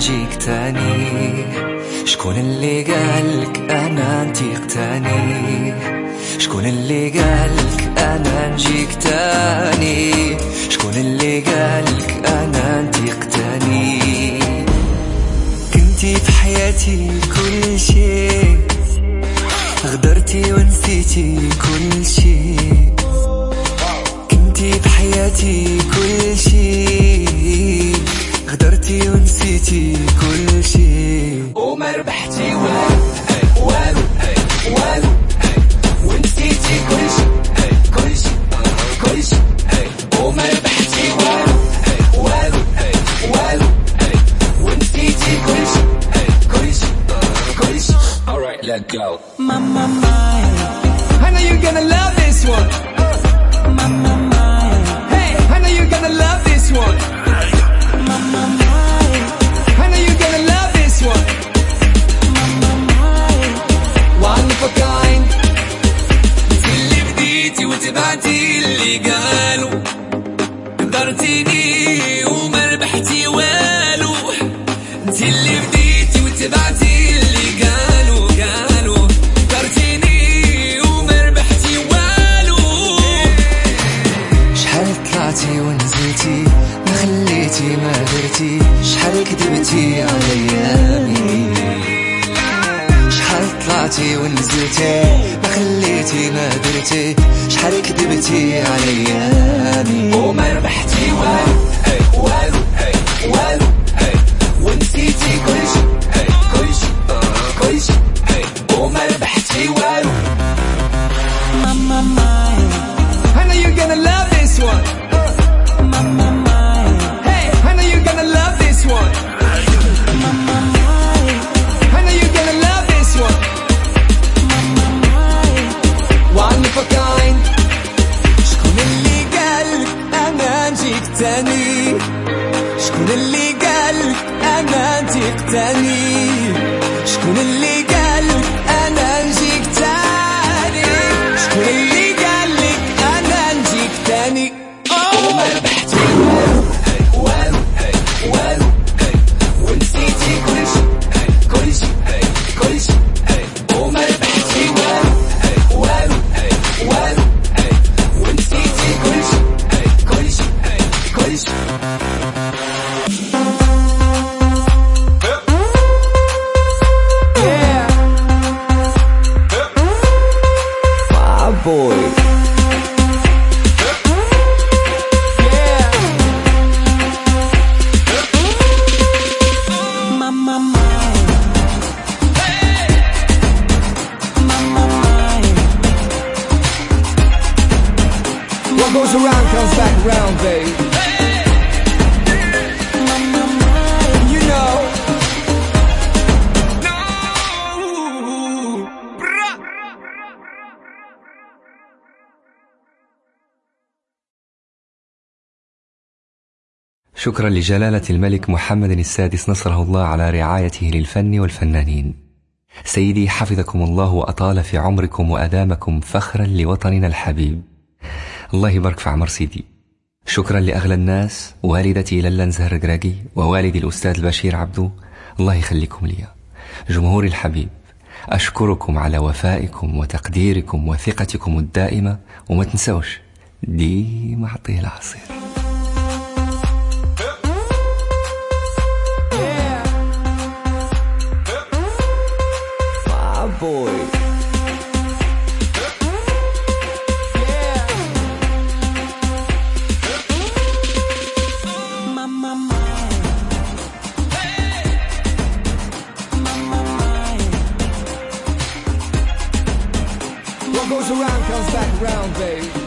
نجيك تاني؟ شكون اللي قالك أنا نتيق تاني؟ شكون اللي قالك أنا نجيك تاني؟ شكون اللي قالك أنا نتيق تاني؟ كنتي في حياتي كل شيء غدرتي ونسيتي كل شيء. كنتي في حياتي كل شيء. غدرتي ونسيتي كل شيء. وما ربحتي والو والو والو ونسيتي كل شيء كل شيء كل شيء وما ربحتي والو والو والو ونسيتي كل شيء كل شيء كل شيء. Alright let go. Mama mine, طلعتي ونزلتي ما خليتي ما درتي شحال كذبتي عليامي وما ربحتي والو والو والو ونسيتي كل شيء كل شيء كل شيء وما ربحتي والو. أنا نجيك goes around comes back around, babe. You know. شكرا لجلالة الملك محمد السادس نصره الله على رعايته للفن والفنانين سيدي حفظكم الله وأطال في عمركم وأدامكم فخرا لوطننا الحبيب الله يبارك في عمر سيدي. شكرا لأغلى الناس والدتي للا زهر قراقي ووالدي الأستاذ البشير عبدو. الله يخليكم لي جمهوري الحبيب أشكركم على وفائكم وتقديركم وثقتكم الدائمة وما تنسوش ديما عطيه العصير. What goes around comes back around, babe.